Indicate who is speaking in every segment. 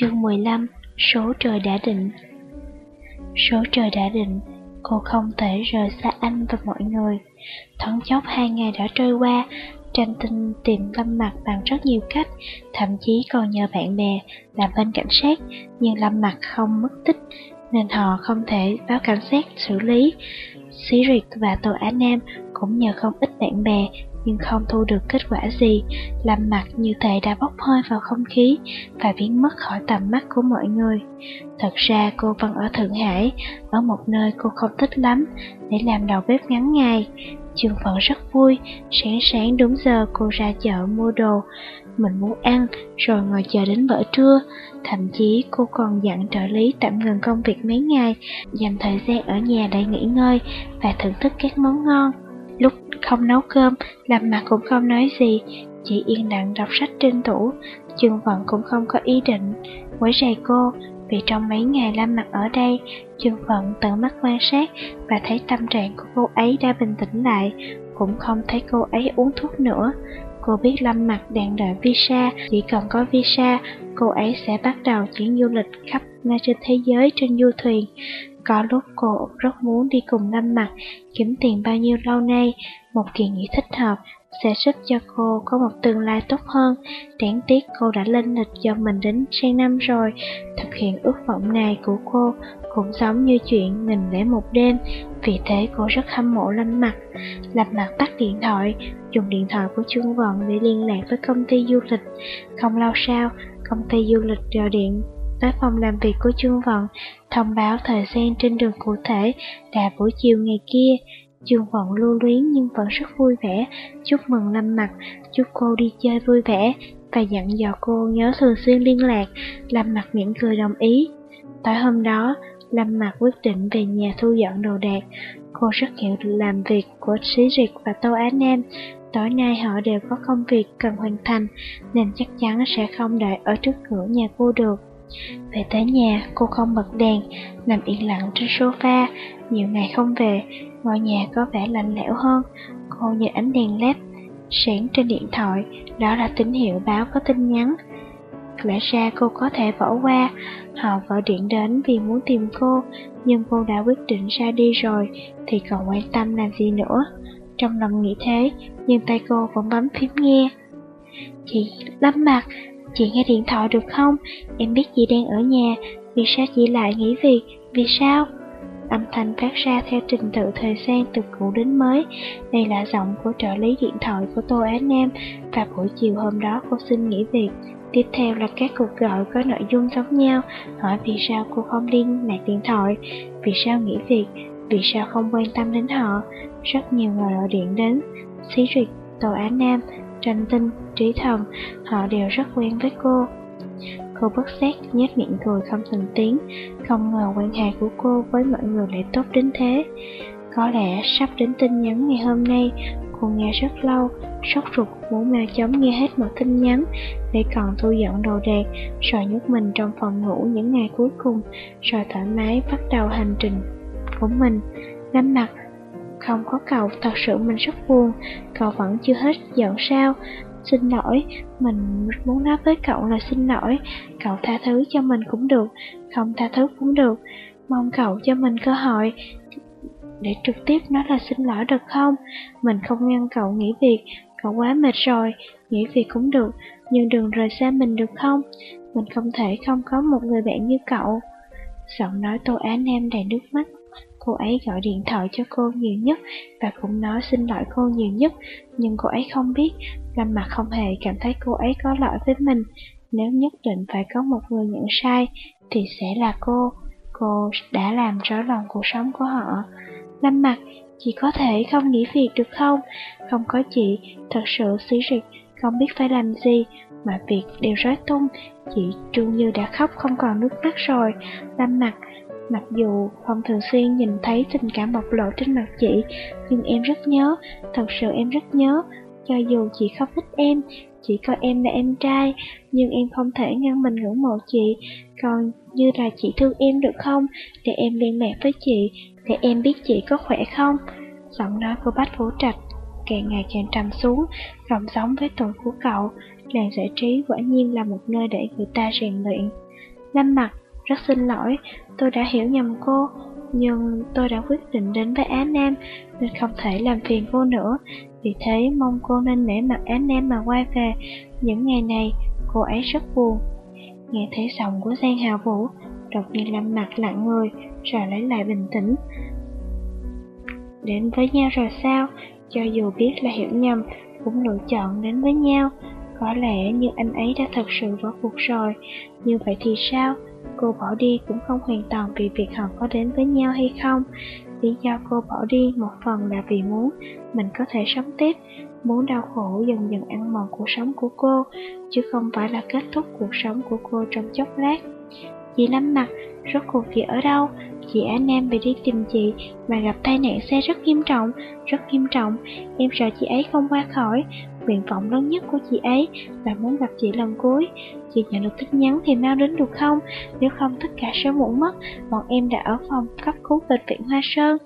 Speaker 1: Chương 15 Số trời đã định Số trời đã định, cô không thể rời xa anh và mọi người. Thoáng chốc hai ngày đã trôi qua, tranh tinh tìm Lâm Mặt bằng rất nhiều cách, thậm chí còn nhờ bạn bè làm bên cảnh sát, nhưng Lâm Mặt không mất tích, nên họ không thể báo cảnh sát xử lý. Siri và Tô Á Nam cũng nhờ không ít bạn bè nhưng không thu được kết quả gì, làm mặt như thể đã bốc hơi vào không khí và biến mất khỏi tầm mắt của mọi người. Thật ra cô vẫn ở Thượng Hải, ở một nơi cô không thích lắm, để làm đầu bếp ngắn ngày. Trường Phận rất vui, sáng sáng đúng giờ cô ra chợ mua đồ, mình muốn ăn, rồi ngồi chờ đến bữa trưa. Thậm chí cô còn dặn trợ lý tạm ngừng công việc mấy ngày, dành thời gian ở nhà để nghỉ ngơi và thưởng thức các món ngon. Lúc không nấu cơm, làm mặt cũng không nói gì, chỉ yên lặng đọc sách trên tủ. Trường Vận cũng không có ý định quấy rầy cô, vì trong mấy ngày Lâm Mặt ở đây, Trường Vận tự mắt quan sát và thấy tâm trạng của cô ấy đã bình tĩnh lại, cũng không thấy cô ấy uống thuốc nữa. Cô biết Lâm Mặt đang đợi visa, chỉ cần có visa, cô ấy sẽ bắt đầu chuyến du lịch khắp nơi trên thế giới trên du thuyền. Có lúc cô rất muốn đi cùng Lâm Mặt, kiếm tiền bao nhiêu lâu nay, một kỳ nghỉ thích hợp sẽ giúp cho cô có một tương lai tốt hơn. Đáng tiếc cô đã lên lịch cho mình đến sang năm rồi. Thực hiện ước vọng này của cô cũng giống như chuyện nghìn lẻ một đêm, vì thế cô rất hâm mộ Lâm Mặt. Lâm Mặt tắt điện thoại, dùng điện thoại của Trương Vận để liên lạc với công ty du lịch. Không lâu sau, công ty du lịch gọi điện tới phòng làm việc của Trương Vận, thông báo thời gian trên đường cụ thể là buổi chiều ngày kia. Trương Vận lưu luyến nhưng vẫn rất vui vẻ, chúc mừng Lâm Mặt, chúc cô đi chơi vui vẻ và dặn dò cô nhớ thường xuyên liên lạc. Lâm Mặt mỉm cười đồng ý. Tối hôm đó, Lâm Mặt quyết định về nhà thu dọn đồ đạc. Cô rất hiểu làm việc của Sĩ Riệt và Tô Á Nam. Tối nay họ đều có công việc cần hoàn thành, nên chắc chắn sẽ không đợi ở trước cửa nhà cô được. Về tới nhà, cô không bật đèn, nằm yên lặng trên sofa. Nhiều ngày không về, ngôi nhà có vẻ lạnh lẽo hơn. Cô nhìn ánh đèn led sáng trên điện thoại, đó là tín hiệu báo có tin nhắn. Lẽ ra cô có thể bỏ qua, họ gọi điện đến vì muốn tìm cô, nhưng cô đã quyết định ra đi rồi, thì còn quan tâm làm gì nữa. Trong lòng nghĩ thế, nhưng tay cô vẫn bấm phím nghe. Chị lắm mặt, Chị nghe điện thoại được không? Em biết chị đang ở nhà, vì sao chị lại nghỉ việc? Vì sao? Âm thanh phát ra theo trình tự thời gian từ cũ đến mới. Đây là giọng của trợ lý điện thoại của Tô Á Nam và buổi chiều hôm đó cô xin nghỉ việc. Tiếp theo là các cuộc gọi có nội dung giống nhau, hỏi vì sao cô không liên lạc điện thoại, vì sao nghỉ việc, vì sao không quan tâm đến họ. Rất nhiều người gọi điện đến. Xí Duyệt, Tô Á Nam, tranh tinh, trí thần, họ đều rất quen với cô. Cô bất xét nhếch miệng cười không thành tiếng, không ngờ quan hệ của cô với mọi người lại tốt đến thế. Có lẽ sắp đến tin nhắn ngày hôm nay, cô nghe rất lâu, sốt ruột muốn mau chóng nghe hết một tin nhắn để còn thu dọn đồ đạc, rồi nhốt mình trong phòng ngủ những ngày cuối cùng, rồi thoải mái bắt đầu hành trình của mình. Lâm mặt không có cậu, thật sự mình rất buồn, cậu vẫn chưa hết giận sao? Xin lỗi, mình muốn nói với cậu là xin lỗi, cậu tha thứ cho mình cũng được, không tha thứ cũng được. Mong cậu cho mình cơ hội để trực tiếp nói là xin lỗi được không? Mình không ngăn cậu nghỉ việc, cậu quá mệt rồi, nghỉ việc cũng được, nhưng đừng rời xa mình được không? Mình không thể không có một người bạn như cậu. Giọng nói Tô Á Nam đầy nước mắt. Cô ấy gọi điện thoại cho cô nhiều nhất và cũng nói xin lỗi cô nhiều nhất, nhưng cô ấy không biết, Lâm Mặt không hề cảm thấy cô ấy có lỗi với mình. Nếu nhất định phải có một người nhận sai, thì sẽ là cô. Cô đã làm rối loạn cuộc sống của họ. Lâm Mặt, chị có thể không nghỉ việc được không? Không có chị, thật sự xí rịch, không biết phải làm gì, mọi việc đều rối tung, chị Trương Như đã khóc không còn nước mắt rồi, Lâm mặt Mặc dù không thường xuyên nhìn thấy tình cảm bộc lộ trên mặt chị, nhưng em rất nhớ, thật sự em rất nhớ. Cho dù chị không thích em, chị coi em là em trai, nhưng em không thể ngăn mình ngưỡng mộ chị. Còn như là chị thương em được không, để em liên lạc với chị, để em biết chị có khỏe không. Giọng nói của Bách Vũ Trạch càng ngày càng trầm xuống, rộng giống với tuổi của cậu. Làng giải trí quả nhiên là một nơi để người ta rèn luyện. Lâm mặt, rất xin lỗi, tôi đã hiểu nhầm cô, nhưng tôi đã quyết định đến với Á Nam nên không thể làm phiền cô nữa. Vì thế mong cô nên nể mặt Á Nam mà quay về. Những ngày này, cô ấy rất buồn. Nghe thấy giọng của Giang Hào Vũ, đột nhiên lâm mặt lặng người, rồi lấy lại bình tĩnh. Đến với nhau rồi sao? Cho dù biết là hiểu nhầm, cũng lựa chọn đến với nhau. Có lẽ như anh ấy đã thật sự vỡ cuộc rồi, như vậy thì sao? Cô bỏ đi cũng không hoàn toàn vì việc họ có đến với nhau hay không. Lý do cô bỏ đi một phần là vì muốn mình có thể sống tiếp, muốn đau khổ dần dần ăn mòn cuộc sống của cô, chứ không phải là kết thúc cuộc sống của cô trong chốc lát. Chị lắm mặt, rốt cuộc chị ở đâu? Chị Á Nam về đi tìm chị mà gặp tai nạn xe rất nghiêm trọng, rất nghiêm trọng. Em sợ chị ấy không qua khỏi. Nguyện vọng lớn nhất của chị ấy là muốn gặp chị lần cuối. Chị nhận được tin nhắn thì mau đến được không? Nếu không tất cả sẽ muộn mất. Bọn em đã ở phòng cấp cứu bệnh viện Hoa Sơn.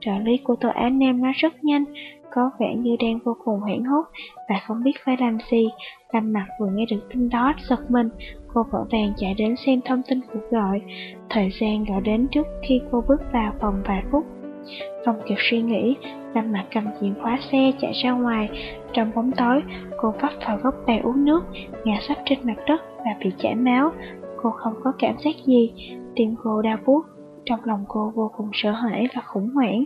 Speaker 1: Trợ lý của tôi Á Nam nói rất nhanh, có vẻ như đang vô cùng hoảng hốt và không biết phải làm gì. Lâm mặt vừa nghe được tin đó giật mình, cô vội vàng chạy đến xem thông tin cuộc gọi. Thời gian gọi đến trước khi cô bước vào phòng vài phút. Không kịp suy nghĩ, Lâm mặt cầm chìa khóa xe chạy ra ngoài. Trong bóng tối, cô vấp vào gốc cây uống nước, ngã sắp trên mặt đất và bị chảy máu. Cô không có cảm giác gì, tim cô đau buốt trong lòng cô vô cùng sợ hãi và khủng hoảng.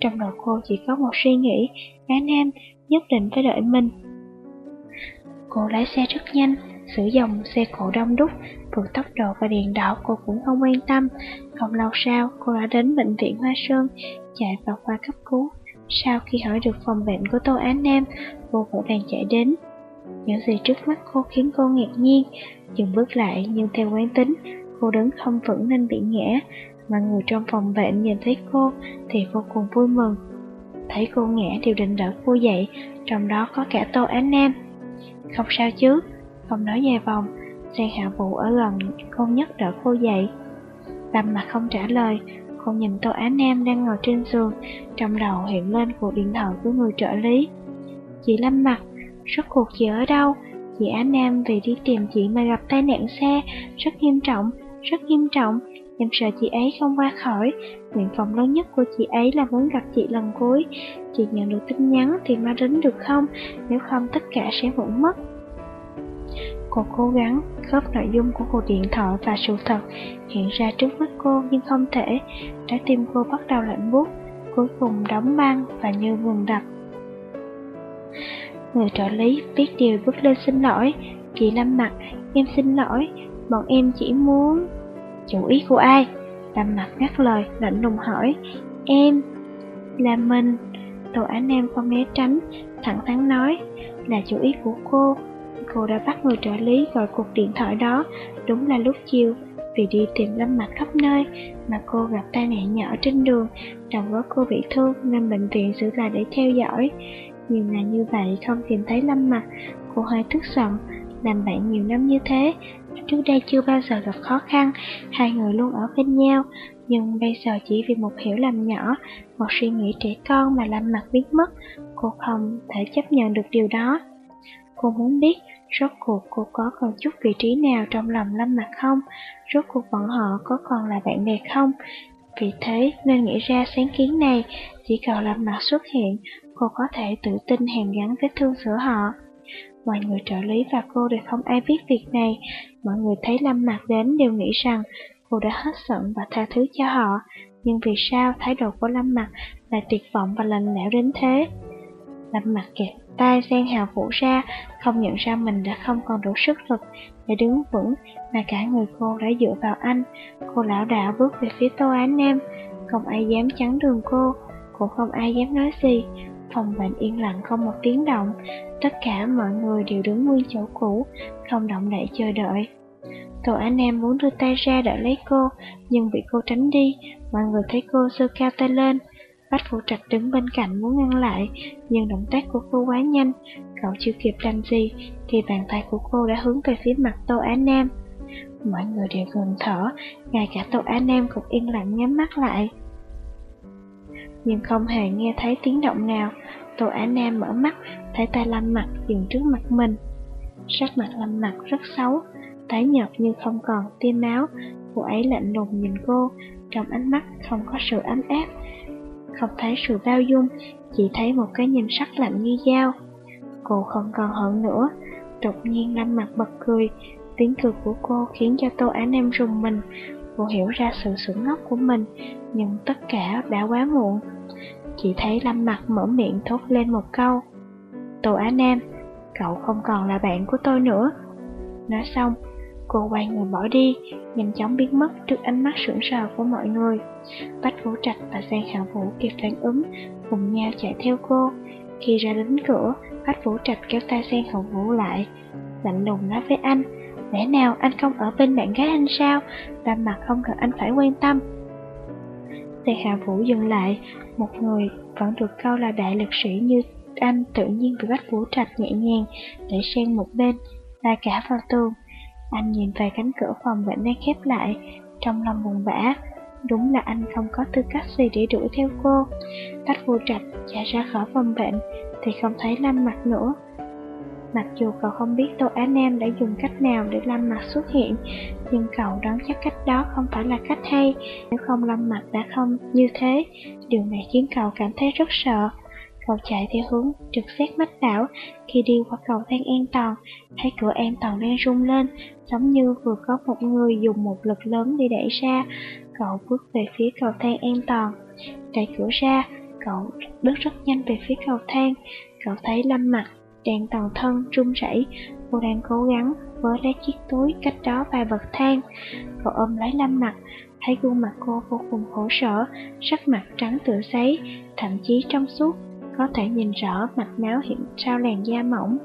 Speaker 1: Trong đầu cô chỉ có một suy nghĩ, cá nam nhất định phải đợi mình. Cô lái xe rất nhanh, sử dụng xe cổ đông đúc, vượt tốc độ và đèn đỏ cô cũng không quan tâm. Không lâu sau, cô đã đến bệnh viện Hoa Sơn, chạy vào khoa cấp cứu. Sau khi hỏi được phòng bệnh của Tô Án Nam, cô vội vàng chạy đến. Những gì trước mắt cô khiến cô ngạc nhiên, dừng bước lại nhưng theo quán tính, cô đứng không vững nên bị ngã. Mà người trong phòng bệnh nhìn thấy cô thì vô cùng vui mừng. Thấy cô ngã đều định đỡ cô dậy, trong đó có cả Tô Án Nam. Không sao chứ, không nói dài vòng, xe Hạ Vũ ở gần không nhất đỡ cô dậy. Lâm mặt không trả lời, cô nhìn Tô Á Nam đang ngồi trên giường, trong đầu hiện lên cuộc điện thoại của người trợ lý. Chị Lâm mặt, rốt cuộc chị ở đâu? Chị Á Nam vì đi tìm chị mà gặp tai nạn xe, rất nghiêm trọng, rất nghiêm trọng. Em sợ chị ấy không qua khỏi. Nguyện vọng lớn nhất của chị ấy là muốn gặp chị lần cuối. Chị nhận được tin nhắn thì mau đến được không? Nếu không tất cả sẽ vụn mất. Cô cố gắng khớp nội dung của cuộc điện thoại và sự thật hiện ra trước mắt cô nhưng không thể. Trái tim cô bắt đầu lạnh buốt, cuối cùng đóng băng và như ngừng đập. Người trợ lý biết điều bước lên xin lỗi. Chị Lâm mặt, em xin lỗi, bọn em chỉ muốn... Chủ ý của ai? Lâm mặt ngắt lời, lạnh lùng hỏi. Em, là mình. Tô anh em không né tránh, thẳng thắn nói, là chủ ý của cô. Cô đã bắt người trợ lý gọi cuộc điện thoại đó, đúng là lúc chiều, vì đi tìm Lâm Mặt khắp nơi, mà cô gặp tai nạn nhỏ trên đường, đầu có cô bị thương nên bệnh viện giữ lại để theo dõi. Nhưng là như vậy không tìm thấy Lâm Mặt, cô hơi tức giận, làm bạn nhiều năm như thế, trước đây chưa bao giờ gặp khó khăn, hai người luôn ở bên nhau, nhưng bây giờ chỉ vì một hiểu lầm nhỏ, một suy nghĩ trẻ con mà Lâm Mặt biến mất, cô không thể chấp nhận được điều đó. Cô muốn biết rốt cuộc cô có còn chút vị trí nào trong lòng Lâm Mặt không, rốt cuộc bọn họ có còn là bạn bè không. Vì thế nên nghĩ ra sáng kiến này, chỉ cần Lâm Mặt xuất hiện, cô có thể tự tin hàn gắn vết thương giữa họ. Mọi người trợ lý và cô đều không ai biết việc này, mọi người thấy Lâm Mặt đến đều nghĩ rằng cô đã hết giận và tha thứ cho họ, nhưng vì sao thái độ của Lâm Mặt lại tuyệt vọng và lạnh lẽo đến thế? Lâm Mặt kẹt tay sen Hào Vũ ra, không nhận ra mình đã không còn đủ sức lực để đứng vững, mà cả người cô đã dựa vào anh. Cô lão đảo bước về phía Tô án Nam, không ai dám chắn đường cô, cũng không ai dám nói gì. Phòng bệnh yên lặng không một tiếng động, tất cả mọi người đều đứng nguyên chỗ cũ, không động đậy chờ đợi. Tô Á Nam muốn đưa tay ra đỡ lấy cô, nhưng bị cô tránh đi, mọi người thấy cô sơ cao tay lên. Bách Phủ Trạch đứng bên cạnh muốn ngăn lại, nhưng động tác của cô quá nhanh, cậu chưa kịp làm gì, thì bàn tay của cô đã hướng về phía mặt Tô Á Nam. Mọi người đều ngừng thở, ngay cả Tô Á Nam cũng yên lặng nhắm mắt lại. Nhưng không hề nghe thấy tiếng động nào, Tô Á Nam mở mắt, thấy tay Lâm Mặt dừng trước mặt mình. Sắc mặt Lâm Mặt rất xấu, tái nhợt như không còn tia máu. Cô ấy lạnh lùng nhìn cô, trong ánh mắt không có sự ấm áp, không thấy sự bao dung, chỉ thấy một cái nhìn sắc lạnh như dao. Cô không còn hận nữa, đột nhiên Lâm Mặt bật cười, tiếng cười của cô khiến cho Tô Á Nam rùng mình. Cô hiểu ra sự sửng ngốc của mình, nhưng tất cả đã quá muộn. Chỉ thấy Lâm Mặt mở miệng thốt lên một câu. Tô Á Nam, cậu không còn là bạn của tôi nữa. Nói xong, cô quay người bỏ đi, nhanh chóng biến mất trước ánh mắt sững sờ của mọi người. Bách Vũ Trạch và Giang Hạ Vũ kịp phản ứng, cùng nhau chạy theo cô. Khi ra đến cửa, Bách Vũ Trạch kéo tay Giang Hạ Vũ lại, lạnh lùng nói với anh, lẽ nào anh không ở bên bạn gái anh sao, làm mặt không cần anh phải quan tâm. Giang Hạ Vũ dừng lại, một người vẫn được câu là đại lực sĩ như anh tự nhiên bị Bách Vũ Trạch nhẹ nhàng để sang một bên, la cả vào tường. Anh nhìn về cánh cửa phòng bệnh đang khép lại, trong lòng buồn bã. Đúng là anh không có tư cách gì để đuổi theo cô. Bách vô Trạch chạy ra khỏi phòng bệnh thì không thấy Lâm Mặt nữa. Mặc dù cậu không biết Tô Á Nam đã dùng cách nào để Lâm Mặt xuất hiện, nhưng cậu đoán chắc cách đó không phải là cách hay. Nếu không Lâm Mặt đã không như thế, điều này khiến cậu cảm thấy rất sợ. Cậu chạy theo hướng trực xét mách đảo, khi đi qua cầu thang an toàn, thấy cửa an toàn đang rung lên, giống như vừa có một người dùng một lực lớn để đẩy ra. Cậu bước về phía cầu thang an toàn, đẩy cửa ra, cậu bước rất nhanh về phía cầu thang. Cậu thấy Lâm Mặt đang toàn thân run rẩy, cô đang cố gắng với lấy chiếc túi cách đó vài bậc thang. Cậu ôm lấy Lâm Mặt, thấy gương mặt cô vô cùng khổ sở, sắc mặt trắng tựa giấy, thậm chí trong suốt có thể nhìn rõ mạch máu hiện sau làn da mỏng.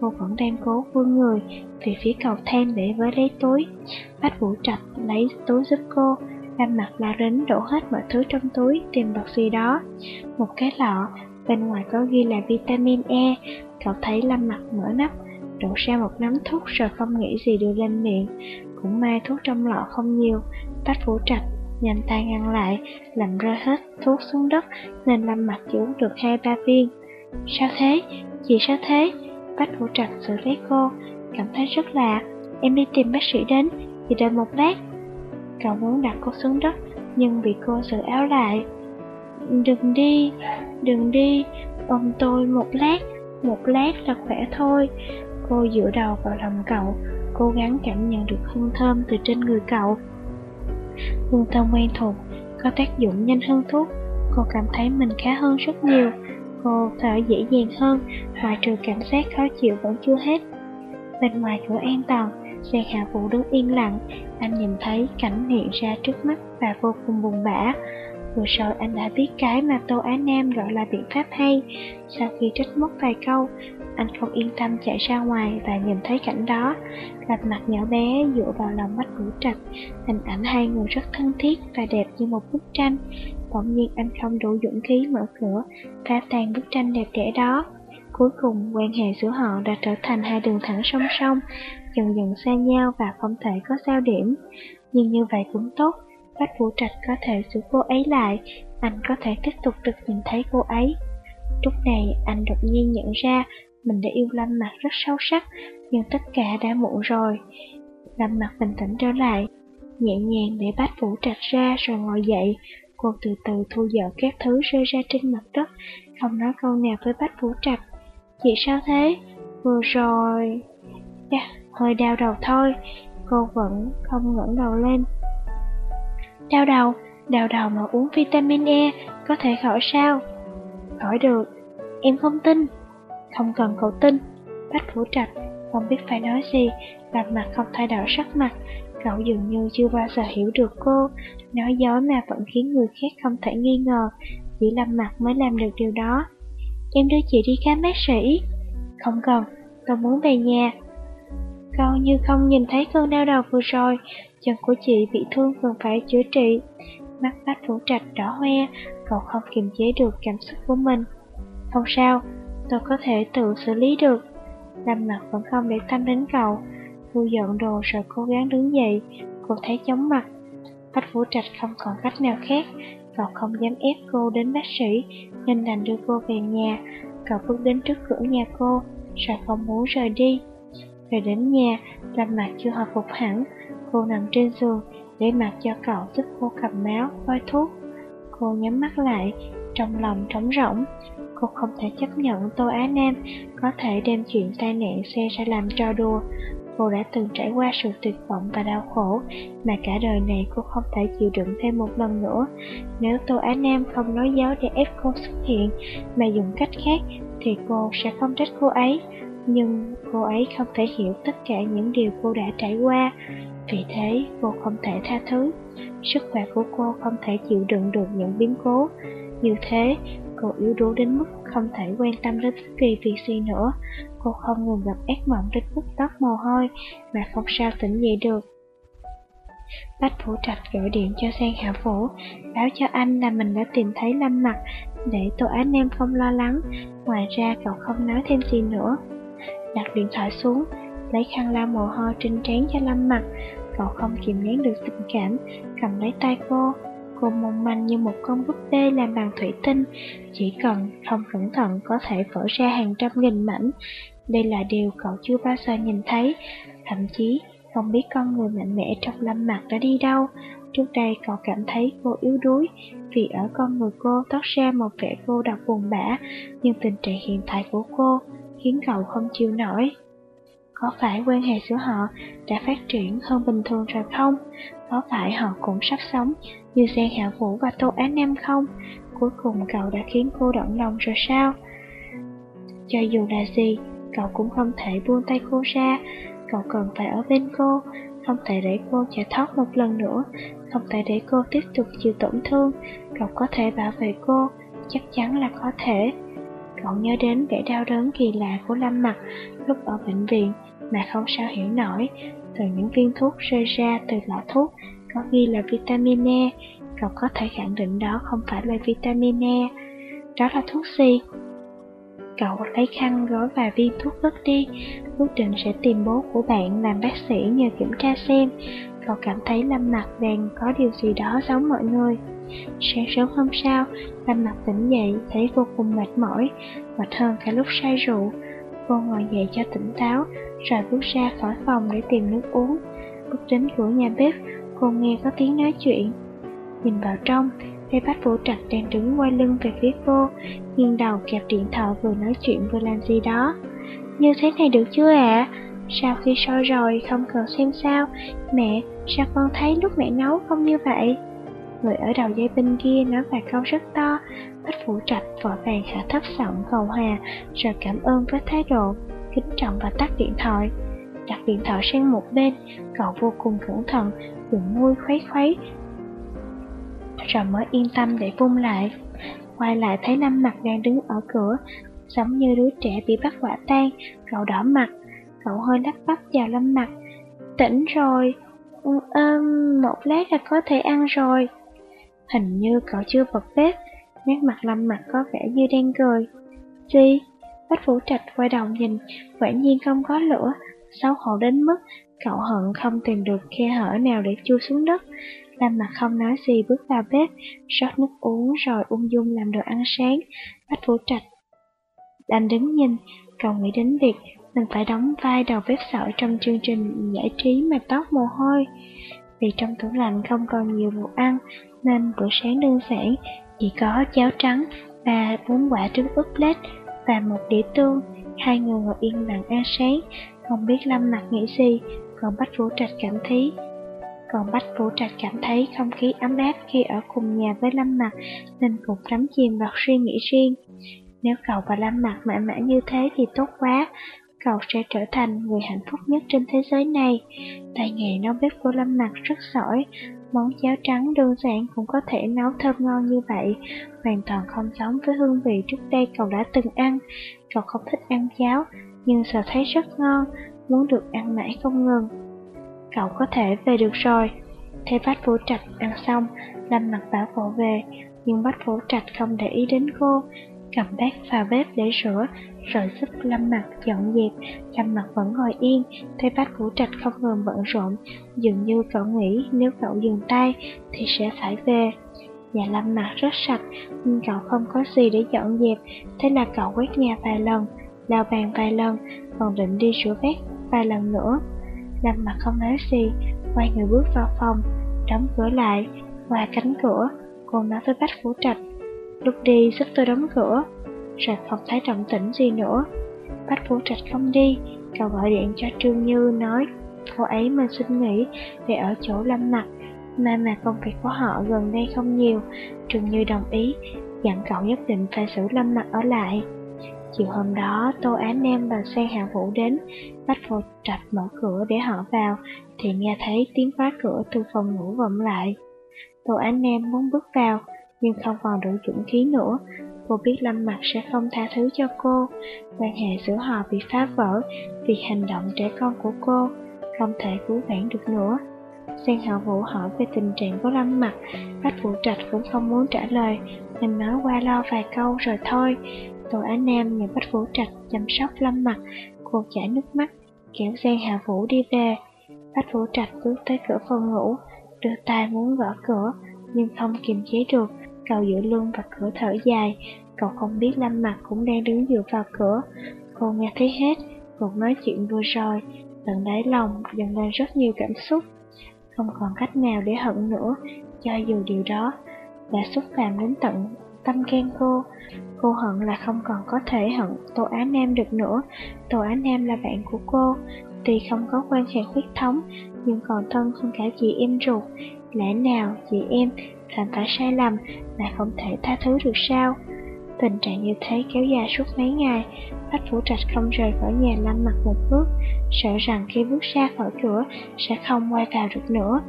Speaker 1: Cô vẫn đang cố vươn người về phía cầu thang để với lấy túi. Bách Vũ Trạch lấy túi giúp cô, Lâm mặt la đến đổ hết mọi thứ trong túi tìm vật gì đó. Một cái lọ, bên ngoài có ghi là vitamin E. Cậu thấy Lâm mặt mở nắp, đổ ra một nắm thuốc rồi không nghĩ gì đưa lên miệng. Cũng may thuốc trong lọ không nhiều. Bách Vũ Trạch nhanh tay ngăn lại, làm rơi hết thuốc xuống đất, nên Lâm Mặt chỉ uống được hai ba viên. Sao thế? Chị sao thế? Bách Vũ Trạch xử lấy cô, cảm thấy rất lạ. Em đi tìm bác sĩ đến, chị đợi một lát. Cậu muốn đặt cô xuống đất, nhưng bị cô giữ áo lại. Đừng đi, đừng đi, ôm tôi một lát, một lát là khỏe thôi. Cô dựa đầu vào lòng cậu, cố gắng cảm nhận được hương thơm từ trên người cậu. Hương thơm quen thuộc, có tác dụng nhanh hơn thuốc. Cô cảm thấy mình khá hơn rất nhiều. Cô thở dễ dàng hơn, ngoại trừ cảm giác khó chịu vẫn chưa hết. Bên ngoài cửa an toàn, xe Hạ Vũ đứng yên lặng, anh nhìn thấy cảnh hiện ra trước mắt và vô cùng buồn bã. Vừa rồi anh đã biết cái mà Tô Á Nam gọi là biện pháp hay. Sau khi trách móc vài câu, anh không yên tâm chạy ra ngoài và nhìn thấy cảnh đó. Gạch mặt nhỏ bé dựa vào lòng mắt vũ trạch, hình ảnh hai người rất thân thiết và đẹp như một bức tranh. Bỗng nhiên anh không đủ dũng khí mở cửa, phá tan bức tranh đẹp đẽ đó. Cuối cùng, quan hệ giữa họ đã trở thành hai đường thẳng song song, dần dần xa nhau và không thể có sao điểm. Nhưng như vậy cũng tốt, Bách Vũ Trạch có thể giữ cô ấy lại, anh có thể tiếp tục được nhìn thấy cô ấy. Lúc này, anh đột nhiên nhận ra mình đã yêu Lâm Mặt rất sâu sắc, nhưng tất cả đã muộn rồi. Lâm Mặt bình tĩnh trở lại, nhẹ nhàng để bách Vũ Trạch ra rồi ngồi dậy. Cô từ từ thu dọn các thứ rơi ra trên mặt đất, không nói câu nào với bách Vũ Trạch. Chị sao thế? Vừa rồi... Yeah hơi đau đầu thôi, cô vẫn không ngẩng đầu lên. Đau đầu, đau đầu mà uống vitamin E, có thể khỏi sao? Khỏi được, em không tin. Không cần cậu tin. Bách Vũ Trạch không biết phải nói gì, làm mặt không thay đổi sắc mặt. Cậu dường như chưa bao giờ hiểu được cô, nói dối mà vẫn khiến người khác không thể nghi ngờ, chỉ làm mặt mới làm được điều đó. em đưa chị đi khám bác sĩ. Không cần, tôi muốn về nhà. Cậu như không nhìn thấy cơn đau đầu vừa rồi, chân của chị bị thương cần phải chữa trị. Mắt bách thủ trạch đỏ hoe, cậu không kiềm chế được cảm xúc của mình. Không sao, tôi có thể tự xử lý được. Lâm mặt vẫn không để tâm đến cậu. Thu dọn đồ rồi cố gắng đứng dậy, cô thấy chóng mặt. Bách Vũ Trạch không còn cách nào khác, cậu không dám ép cô đến bác sĩ, nên đành đưa cô về nhà. Cậu bước đến trước cửa nhà cô, rồi không muốn rời đi. Về đến nhà, Lâm mặt chưa hồi phục hẳn, cô nằm trên giường để mặc cho cậu giúp cô cầm máu, bôi thuốc. Cô nhắm mắt lại, trong lòng trống rỗng. Cô không thể chấp nhận Tô Á Nam có thể đem chuyện tai nạn xe ra làm trò đùa. Cô đã từng trải qua sự tuyệt vọng và đau khổ, mà cả đời này cô không thể chịu đựng thêm một lần nữa. Nếu Tô Á Nam không nói giáo để ép cô xuất hiện, mà dùng cách khác, thì cô sẽ không trách cô ấy. Nhưng cô ấy không thể hiểu tất cả những điều cô đã trải qua, vì thế cô không thể tha thứ. Sức khỏe của cô không thể chịu đựng được những biến cố. Như thế, cô yếu đuối đến mức không thể quan tâm đến bất kỳ việc gì nữa. Cô không ngừng gặp ác mộng đến mức tóc mồ hôi mà không sao tỉnh dậy được. Bách Phủ Trạch gọi điện cho Sang Hạ Vũ, báo cho anh là mình đã tìm thấy Lâm Mặt, để Tô Á Nam không lo lắng. Ngoài ra cậu không nói thêm gì nữa. Đặt điện thoại xuống, lấy khăn lau mồ hôi trên trán cho Lâm Mặt. Cậu không kìm nén được tình cảm, cầm lấy tay cô, Cô mong manh như một con búp bê làm bằng thủy tinh, chỉ cần không cẩn thận có thể vỡ ra hàng trăm nghìn mảnh. Đây là điều cậu chưa bao giờ nhìn thấy, thậm chí không biết con người mạnh mẽ trong lâm mặt đã đi đâu. Trước đây cậu cảm thấy cô yếu đuối vì ở con người cô toát ra một vẻ cô độc buồn bã, nhưng tình trạng hiện tại của cô khiến cậu không chịu nổi. Có phải quan hệ giữa họ đã phát triển hơn bình thường rồi không? Có phải họ cũng sắp sống như Giang Hạ Vũ và Tô Á Nam không? Cuối cùng cậu đã khiến cô động lòng rồi sao? Cho dù là gì, cậu cũng không thể buông tay cô ra. Cậu cần phải ở bên cô, không thể để cô chạy thoát một lần nữa, không thể để cô tiếp tục chịu tổn thương. Cậu có thể bảo vệ cô, chắc chắn là có thể. Cậu nhớ đến vẻ đau đớn kỳ lạ của Lâm Mặt lúc ở bệnh viện mà không sao hiểu nổi. Từ những viên thuốc rơi ra từ lọ thuốc có ghi là vitamin E, cậu có thể khẳng định đó không phải là vitamin E. Đó là thuốc gì? Cậu lấy khăn gói vài viên thuốc vứt đi, quyết định sẽ tìm bố của bạn làm bác sĩ nhờ kiểm tra xem. Cậu cảm thấy Lâm Mặt đang có điều gì đó giống mọi người. Sáng sớm hôm sau, Lâm Mặt tỉnh dậy thấy vô cùng mệt mỏi, mệt hơn cả lúc say rượu. Cô ngồi dậy cho tỉnh táo, rồi bước ra khỏi phòng để tìm nước uống. Bước đến cửa nhà bếp, cô nghe có tiếng nói chuyện. Nhìn vào trong, thấy bác Vũ Trạch đang đứng quay lưng về phía cô, nghiêng đầu kẹp điện thoại vừa nói chuyện vừa làm gì đó. Như thế này được chưa ạ? Sau khi soi rồi không cần xem sao, mẹ, sao con thấy lúc mẹ nấu không như vậy? Người ở đầu dây bên kia nói vài câu rất to, Bách Phủ Trạch vội vàng hạ thấp giọng cầu hòa, rồi cảm ơn với thái độ, kính trọng và tắt điện thoại. Đặt điện thoại sang một bên, cậu vô cùng cẩn thận, dùng môi khuấy khuấy, rồi mới yên tâm để vung lại. Quay lại thấy năm Mặt đang đứng ở cửa, giống như đứa trẻ bị bắt quả tang, cậu đỏ mặt, cậu hơi lắp bắp vào Lâm Mặt. Tỉnh rồi, ừm, một lát là có thể ăn rồi. Hình như cậu chưa bật bếp, nét mặt Lâm Mặt có vẻ như đang cười. Gì? Bách vũ Trạch quay đầu nhìn, quả nhiên không có lửa, xấu hổ đến mức cậu hận không tìm được khe hở nào để chui xuống đất. Lâm mặt không nói gì bước vào bếp, rót nước uống rồi ung dung làm đồ ăn sáng. Bách vũ Trạch đành đứng nhìn, cậu nghĩ đến việc mình phải đóng vai đầu bếp sỏi trong chương trình giải trí mà tóc mồ hôi. Vì trong tủ lạnh không còn nhiều đồ ăn, nên bữa sáng đơn giản, chỉ có cháo trắng và bốn quả trứng ướp lết và một đĩa tương. Hai người ngồi yên lặng ăn sáng, không biết Lâm mặt nghĩ gì, còn Bách Vũ Trạch cảm thấy còn Bách Vũ Trạch cảm thấy không khí ấm áp khi ở cùng nhà với Lâm Mặt, nên cũng đắm chìm vào suy nghĩ riêng. Nếu cậu và Lâm Mặt mãi mãi như thế thì tốt quá, cậu sẽ trở thành người hạnh phúc nhất trên thế giới này. Tay nghề nấu bếp của Lâm Mặt rất giỏi, Món cháo trắng đơn giản cũng có thể nấu thơm ngon như vậy, hoàn toàn không giống với hương vị trước đây cậu đã từng ăn. Cậu không thích ăn cháo, nhưng sợ thấy rất ngon, muốn được ăn mãi không ngừng. Cậu có thể về được rồi. Thế bát vũ trạch ăn xong, Lâm mặt bảo cậu về, nhưng bát vũ trạch không để ý đến cô, cầm bát vào bếp để rửa, rồi giúp Lâm Mặt dọn dẹp. Lâm Mặt vẫn ngồi yên, thấy bát Vũ Trạch không ngừng bận rộn, dường như cậu nghĩ nếu cậu dừng tay thì sẽ phải về. Nhà Lâm Mặt rất sạch, nhưng cậu không có gì để dọn dẹp, thế là cậu quét nhà vài lần, lau bàn vài lần, còn định đi rửa bát vài lần nữa. Lâm Mặt không nói gì, quay người bước vào phòng, đóng cửa lại, qua cánh cửa, cô nói với Bách Vũ Trạch Lúc đi giúp tôi đóng cửa. Rồi không thấy động tĩnh gì nữa? Bách Vũ Trạch không đi. Cậu gọi điện cho Trương Như nói Cô ấy mà xin nghỉ về ở chỗ Lâm Mặt Mà mà công việc của họ gần đây không nhiều. Trương Như đồng ý Dặn cậu nhất định phải xử Lâm Mặt ở lại. Chiều hôm đó, Tô Á Nam và xe Hạ Vũ đến, Bách Vô Trạch mở cửa để họ vào, thì nghe thấy tiếng khóa cửa từ phòng ngủ vọng lại. Tô Á Nam muốn bước vào, nhưng không còn đủ dũng khí nữa. Cô biết Lâm Mặt sẽ không tha thứ cho cô. Quan hệ giữa họ bị phá vỡ vì hành động trẻ con của cô, không thể cứu vãn được nữa. Sen Hạo Vũ hỏi về tình trạng của Lâm Mặt, Bách Vũ Trạch cũng không muốn trả lời, nên nói qua lo vài câu rồi thôi. Tổ Á Nam nhờ Bách Vũ Trạch chăm sóc Lâm Mặt, cô chảy nước mắt, kéo Sen Hạo Vũ đi về. Bách Vũ Trạch bước tới cửa phòng ngủ, đưa tay muốn gõ cửa, nhưng không kiềm chế được, Cậu giữa lưng và cửa thở dài, cậu không biết Lâm Mặt cũng đang đứng dựa vào cửa. Cô nghe thấy hết cuộc nói chuyện vừa rồi, tận đáy lòng dần lên rất nhiều cảm xúc. Không còn cách nào để hận nữa, cho dù điều đó đã xúc phạm đến tận tâm can cô. Cô hận là không còn có thể hận Tô Á Nam được nữa. Tô Á Nam là bạn của cô, tuy không có quan hệ huyết thống, nhưng còn thân hơn cả chị em ruột. Lẽ nào chị em làm phải sai lầm lại không thể tha thứ được sao? Tình trạng như thế kéo dài suốt mấy ngày, Bách Vũ Trạch không rời khỏi nhà Lâm mặt một bước, sợ rằng khi bước ra khỏi cửa sẽ không quay vào được nữa.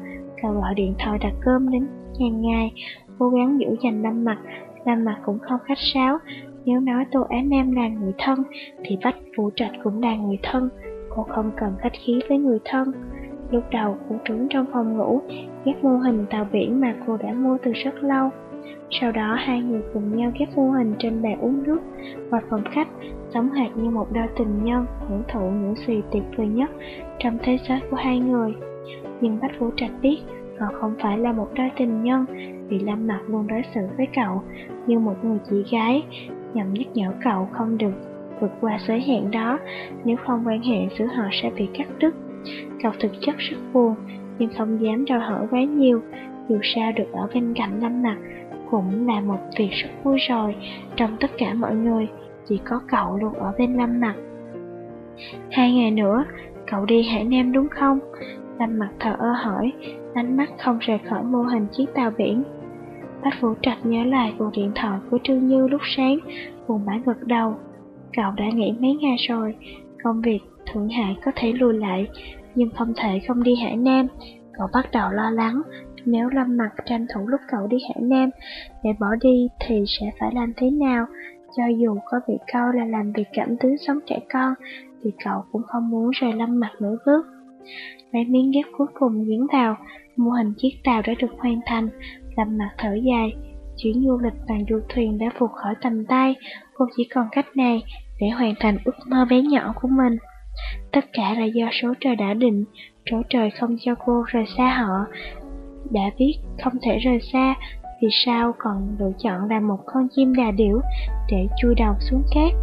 Speaker 1: Cậu gọi điện thoại đặt cơm đến hàng ngày, cố gắng giữ dành Lâm mặt, Lâm mặt cũng không khách sáo. Nếu nói Tô Á Nam là người thân, thì Bách Vũ Trạch cũng là người thân, cô không cần khách khí với người thân. Lúc đầu cô trốn trong phòng ngủ, ghép mô hình tàu biển mà cô đã mua từ rất lâu. Sau đó hai người cùng nhau ghép mô hình trên bàn uống nước và phòng khách, sống hệt như một đôi tình nhân hưởng thụ những gì tuyệt vời nhất trong thế giới của hai người. Nhưng Bách Vũ Trạch biết họ không phải là một đôi tình nhân vì Lâm Mặt luôn đối xử với cậu như một người chị gái, nhằm nhắc nhở cậu không được vượt qua giới hạn đó, nếu không quan hệ giữa họ sẽ bị cắt đứt. Cậu thực chất rất buồn, nhưng không dám đòi hỏi quá nhiều, dù sao được ở bên cạnh Lâm Mặt cũng là một việc rất vui rồi. Trong tất cả mọi người, chỉ có cậu luôn ở bên Lâm Mặt. Hai ngày nữa, cậu đi Hải Nam đúng không? Lâm Mặt thở ơ hỏi, ánh mắt không rời khỏi mô hình chiếc tàu biển. Bách Vũ Trạch nhớ lại cuộc điện thoại của Trương Như lúc sáng, buồn bã gật đầu. Cậu đã nghỉ mấy ngày rồi, công việc Thượng Hải có thể lùi lại, nhưng không thể không đi Hải Nam. Cậu bắt đầu lo lắng, nếu Lâm Mặt tranh thủ lúc cậu đi Hải Nam để bỏ đi thì sẽ phải làm thế nào? Cho dù có bị câu là làm việc cảm tính sống trẻ con, thì cậu cũng không muốn rời Lâm Mặt nửa bước. Mấy miếng ghép cuối cùng diễn vào, mô hình chiếc tàu đã được hoàn thành, Lâm Mặt thở dài. Chuyến du lịch bằng du thuyền đã vụt khỏi tầm tay, cô chỉ còn cách này để hoàn thành ước mơ bé nhỏ của mình. Tất cả là do số trời đã định, số trời không cho cô rời xa họ. Đã biết không thể rời xa, vì sao còn lựa chọn làm một con chim đà điểu để chui đầu xuống cát.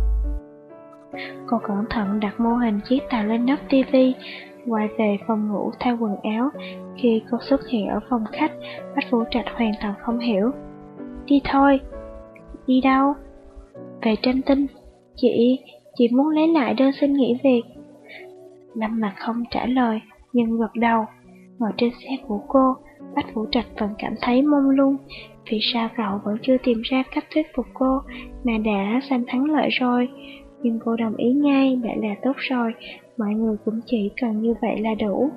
Speaker 1: Cô cẩn thận đặt mô hình chiếc tàu lên nắp tivi, quay về phòng ngủ thay quần áo. Khi cô xuất hiện ở phòng khách, Bách Vũ Trạch hoàn toàn không hiểu. Đi thôi. Đi đâu? Về tranh tinh. Chị, chị muốn lấy lại đơn xin nghỉ việc. Lâm mặt không trả lời, nhưng gật đầu. Ngồi trên xe của cô, Bách Vũ Trạch vẫn cảm thấy mông lung. Vì sao cậu vẫn chưa tìm ra cách thuyết phục cô mà đã giành thắng lợi rồi? Nhưng cô đồng ý ngay, đã là tốt rồi, mọi người cũng chỉ cần như vậy là đủ.